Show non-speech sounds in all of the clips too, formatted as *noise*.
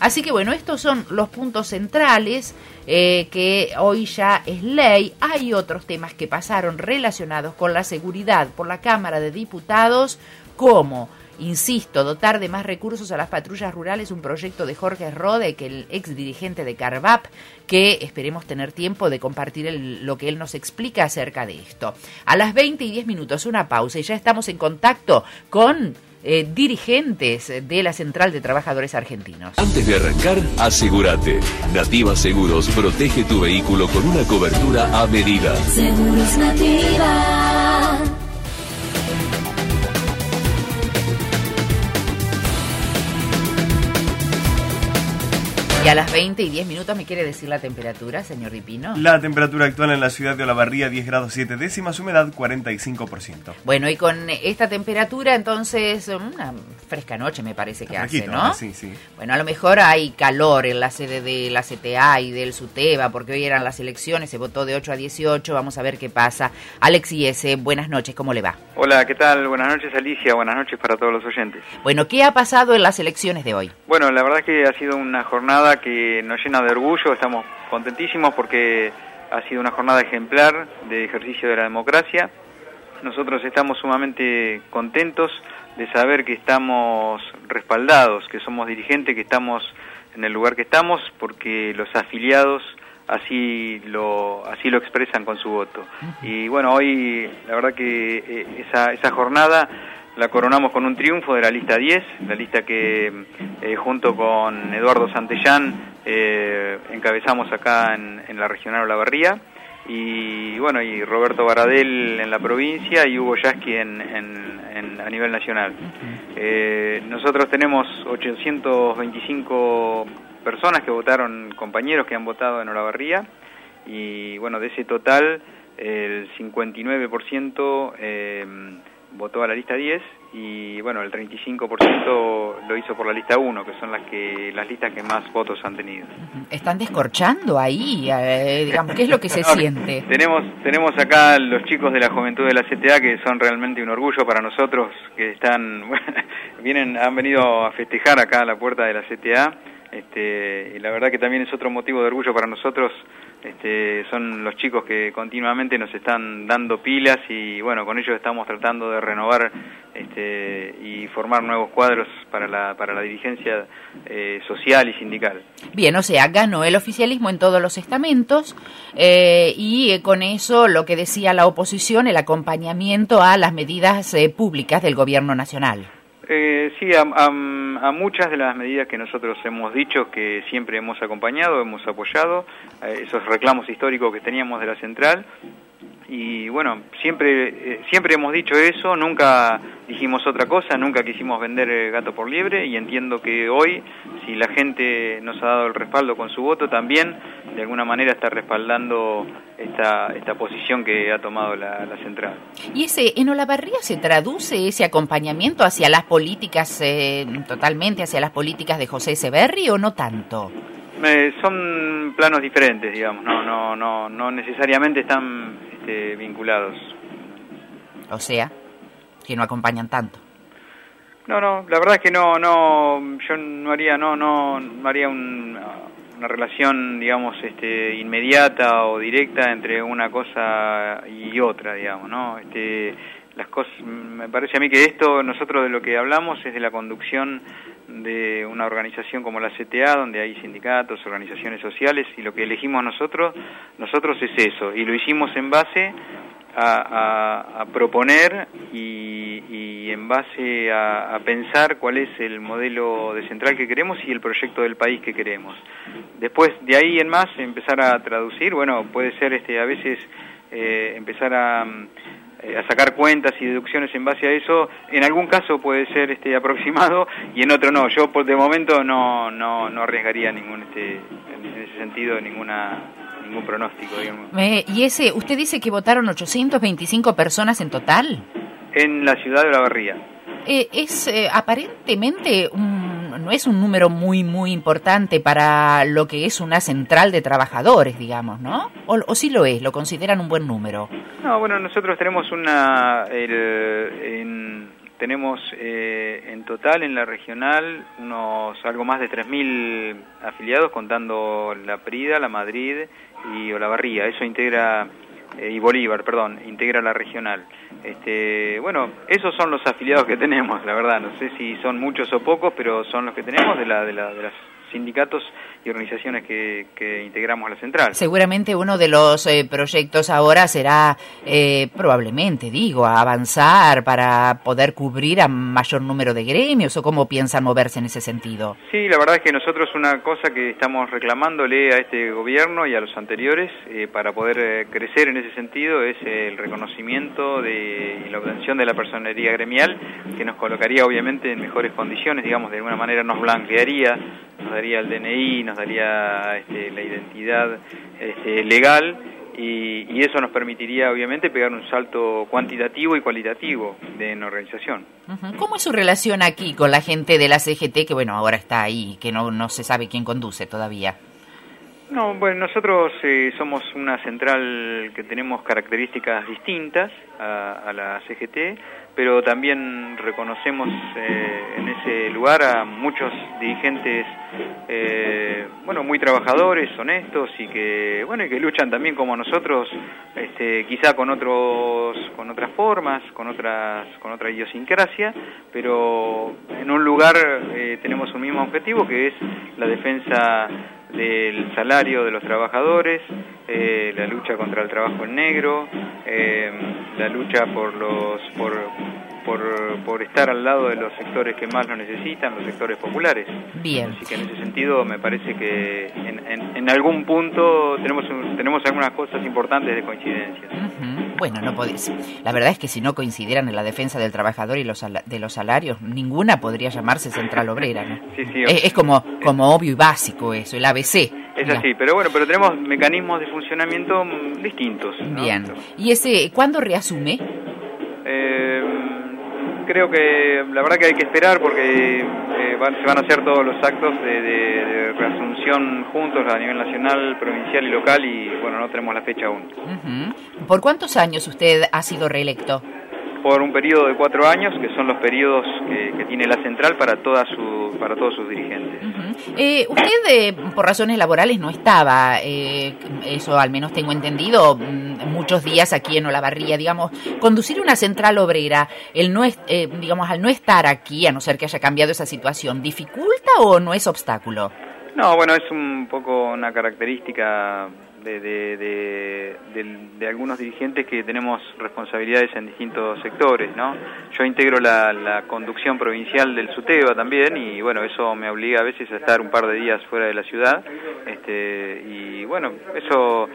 Así que bueno, estos son los puntos centrales eh, que hoy ya es ley. Hay otros temas que pasaron relacionados con la seguridad por la Cámara de Diputados, como Insisto, dotar de más recursos a las patrullas rurales, un proyecto de Jorge Rode, que el ex dirigente de Carvap, que esperemos tener tiempo de compartir lo que él nos explica acerca de esto. A las 20 y 10 minutos, una pausa y ya estamos en contacto con eh, dirigentes de la Central de Trabajadores Argentinos. Antes de arrancar, asegúrate. Nativa Seguros protege tu vehículo con una cobertura a medida. Seguros Nativa. Y a las 20 y 10 minutos me quiere decir la temperatura, señor Dipino. La temperatura actual en la ciudad de Olavarría 10 grados 7 décimas, humedad 45%. Bueno, y con esta temperatura entonces una fresca noche me parece que hace, ¿no? Sí, sí. Bueno, a lo mejor hay calor en la sede de la CTA y del SUTEBA porque hoy eran las elecciones, se votó de 8 a 18, vamos a ver qué pasa. Alex S., buenas noches, ¿cómo le va? Hola, ¿qué tal? Buenas noches Alicia, buenas noches para todos los oyentes. Bueno, ¿qué ha pasado en las elecciones de hoy? Bueno, la verdad es que ha sido una jornada que nos llena de orgullo, estamos contentísimos porque ha sido una jornada ejemplar de ejercicio de la democracia. Nosotros estamos sumamente contentos de saber que estamos respaldados, que somos dirigentes, que estamos en el lugar que estamos, porque los afiliados así lo así lo expresan con su voto. Y bueno, hoy la verdad que eh, esa, esa jornada la coronamos con un triunfo de la lista 10, la lista que eh, junto con Eduardo Santellán eh, encabezamos acá en, la regional Olavarría y bueno y Roberto Baradel en la provincia y Hugo Yasky en, a nivel nacional. Eh, nosotros tenemos 825 personas que votaron, compañeros que han votado en Olavarría y bueno de ese total el 59% eh, votó a la lista 10 y bueno, el 35% lo hizo por la lista 1, que son las que las listas que más votos han tenido. Están descorchando ahí, eh, digamos, ¿qué es lo que se *laughs* siente? Tenemos tenemos acá los chicos de la juventud de la CTA que son realmente un orgullo para nosotros, que están *laughs* vienen han venido a festejar acá a la puerta de la CTA. Este, y la verdad que también es otro motivo de orgullo para nosotros este, son los chicos que continuamente nos están dando pilas y bueno, con ellos estamos tratando de renovar este, y formar nuevos cuadros para la, para la dirigencia eh, social y sindical. Bien, o sea, ganó el oficialismo en todos los estamentos eh, y eh, con eso lo que decía la oposición, el acompañamiento a las medidas públicas del gobierno nacional. Eh, sí, a, muchas de las medidas que nosotros hemos dicho que siempre hemos acompañado, hemos apoyado, eh, esos reclamos históricos que teníamos de la central, y bueno, siempre, eh, siempre hemos dicho eso, nunca dijimos otra cosa, nunca quisimos vender el gato por liebre y entiendo que hoy, si la gente nos ha dado el respaldo con su voto, también de alguna manera está respaldando esta, esta posición que ha tomado la, central. ¿Y ese en Olavarría se traduce ese acompañamiento hacia las políticas, eh, totalmente hacia las políticas de José Severri o no tanto? son planos diferentes, digamos, no, no, no, no necesariamente están este, vinculados. O sea, que no acompañan tanto. No, no, la verdad es que no, no, yo no haría, no, no, no haría una relación, digamos, este, inmediata o directa entre una cosa y otra, digamos, ¿no? Este, las cosas, me parece a mí que esto, nosotros de lo que hablamos es de la conducción de una organización como la CTA, donde hay sindicatos, organizaciones sociales, y lo que elegimos nosotros, nosotros es eso, y lo hicimos en base a, proponer y, en base a, pensar cuál es el modelo de central que queremos y el proyecto del país que queremos. Después, de ahí en más, empezar a traducir, bueno, puede ser este, a veces eh, empezar a eh, a sacar cuentas y deducciones en base a eso, en algún caso puede ser este aproximado y en otro no. Yo por de momento no no, no arriesgaría ningún este en ese sentido ninguna ningún pronóstico, digamos. y ese usted dice que votaron 825 personas en total? En la ciudad de La Barría. Eh, es eh, aparentemente un no es un número muy, muy importante para lo que es una central de trabajadores, digamos, ¿no? O, sí lo es, lo consideran un buen número. No, bueno, nosotros tenemos una... en, tenemos eh, en total en la regional unos algo más de 3.000 afiliados contando la Prida, la Madrid y Olavarría. Eso integra y Bolívar, perdón, integra la regional. Este, bueno, esos son los afiliados que tenemos, la verdad. No sé si son muchos o pocos, pero son los que tenemos de, la, de, la, de las sindicatos y organizaciones que, que, integramos a la central. Seguramente uno de los eh, proyectos ahora será, eh, probablemente, digo, avanzar para poder cubrir a mayor número de gremios o cómo piensan moverse en ese sentido. Sí, la verdad es que nosotros una cosa que estamos reclamándole a este gobierno y a los anteriores eh, para poder eh, crecer en ese sentido es el reconocimiento de, y la obtención de la personería gremial que nos colocaría obviamente en mejores condiciones, digamos, de alguna manera nos blanquearía, nos daría el DNI, nos daría este, la identidad este, legal y, y, eso nos permitiría obviamente pegar un salto cuantitativo y cualitativo de en organización. ¿Cómo es su relación aquí con la gente de la CGT que bueno ahora está ahí, que no, no se sabe quién conduce todavía? No, bueno, nosotros eh, somos una central que tenemos características distintas a, a la CGT, pero también reconocemos eh, en ese lugar a muchos dirigentes, eh, bueno, muy trabajadores, honestos y que, bueno, y que luchan también como nosotros, este, quizá con otros, con otras formas, con otras, con otra idiosincrasia, pero en un lugar eh, tenemos un mismo objetivo que es la defensa del salario de los trabajadores, eh, la lucha contra el trabajo en negro, eh, la lucha por los por, por, por estar al lado de los sectores que más lo necesitan, los sectores populares. Bien. Así que en ese sentido me parece que en, en, en algún punto tenemos tenemos algunas cosas importantes de coincidencia. Uh -huh. Bueno, no podéis. La verdad es que si no coincidieran en la defensa del trabajador y los de los salarios, ninguna podría llamarse central obrera, ¿no? Sí, sí. Es, es como como obvio y básico eso, el ABC. Es así, pero bueno, pero tenemos mecanismos de funcionamiento distintos. ¿no? Bien. ¿Y ese cuándo reasume? Creo que la verdad que hay que esperar porque eh, van, se van a hacer todos los actos de, de, reasunción juntos a nivel nacional, provincial y local y bueno, no tenemos la fecha aún. ¿Por cuántos años usted ha sido reelecto? Por un periodo de cuatro años, que son los periodos que, que tiene la central para toda su, para todos sus dirigentes. Uh -huh. eh, usted, eh, por razones laborales, no estaba, eh, eso al menos tengo entendido, mm, muchos días aquí en Olavarría, digamos, conducir una central obrera, el no es, eh, digamos, al no estar aquí, a no ser que haya cambiado esa situación, ¿dificulta o no es obstáculo? No, bueno, es un poco una característica de, de, de, de, algunos dirigentes que tenemos responsabilidades en distintos sectores, ¿no? Yo integro la, la conducción provincial del SUTEBA también y bueno, eso me obliga a veces a estar un par de días fuera de la ciudad este, y bueno, eso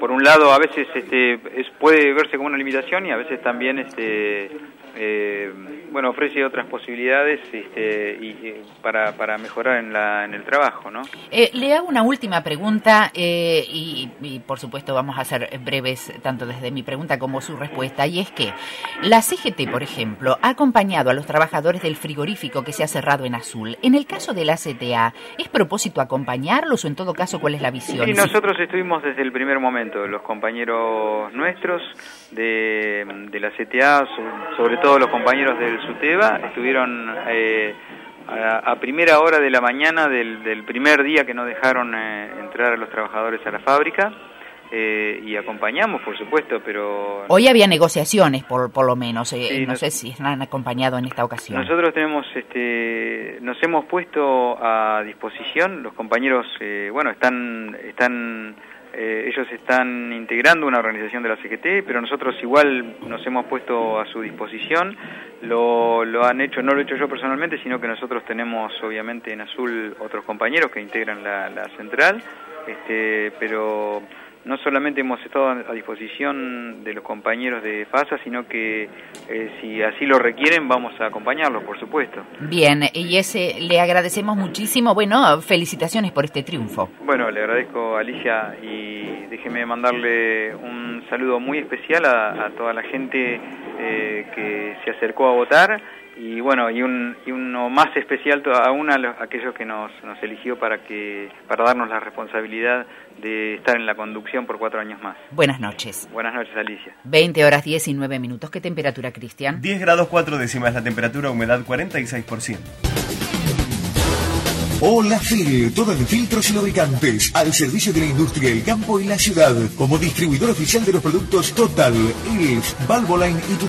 por un lado a veces este, es, puede verse como una limitación y a veces también este, eh, bueno ofrece otras posibilidades este, y, y para, para mejorar en, la, en el trabajo ¿no? Eh, le hago una última pregunta eh, y, y, por supuesto vamos a ser breves tanto desde mi pregunta como su respuesta y es que la CGT por ejemplo ha acompañado a los trabajadores del frigorífico que se ha cerrado en azul en el caso de la CTA ¿es propósito acompañarlos o en todo caso cuál es la visión? Sí, nosotros estuvimos desde el primer momento los compañeros nuestros de, de la CTA sobre todo todos los compañeros del SUTEBA estuvieron eh, a, a, primera hora de la mañana del, del primer día que no dejaron eh, entrar a los trabajadores a la fábrica. Eh, y acompañamos, por supuesto, pero... Hoy había negociaciones, por, por lo menos, eh, sí, no nos... sé si han acompañado en esta ocasión. Nosotros tenemos, este, nos hemos puesto a disposición, los compañeros, eh, bueno, están, están eh, ellos están integrando una organización de la CGT, pero nosotros igual nos hemos puesto a su disposición. Lo, lo han hecho, no lo he hecho yo personalmente, sino que nosotros tenemos obviamente en azul otros compañeros que integran la, la central, este, pero no solamente hemos estado a disposición de los compañeros de FASA, sino que eh, si así lo requieren vamos a acompañarlos, por supuesto. Bien, y ese le agradecemos muchísimo. Bueno, felicitaciones por este triunfo. Bueno, le agradezco a Alicia y déjeme mandarle un saludo muy especial a, a toda la gente eh, que se acercó a votar y bueno, y, un, y uno más especial aún a, los, aquellos que nos, nos eligió para, que, para darnos la responsabilidad de estar en la conducción por cuatro años más. Buenas noches. Buenas noches, Alicia. 20 horas 19 minutos. ¿Qué temperatura, Cristian? 10 grados 4 décimas la temperatura, humedad 46%. Hola Phil, todo en filtros y lubricantes, al servicio de la industria, el campo y la ciudad, como distribuidor oficial de los productos Total, Elf, Valvoline y tu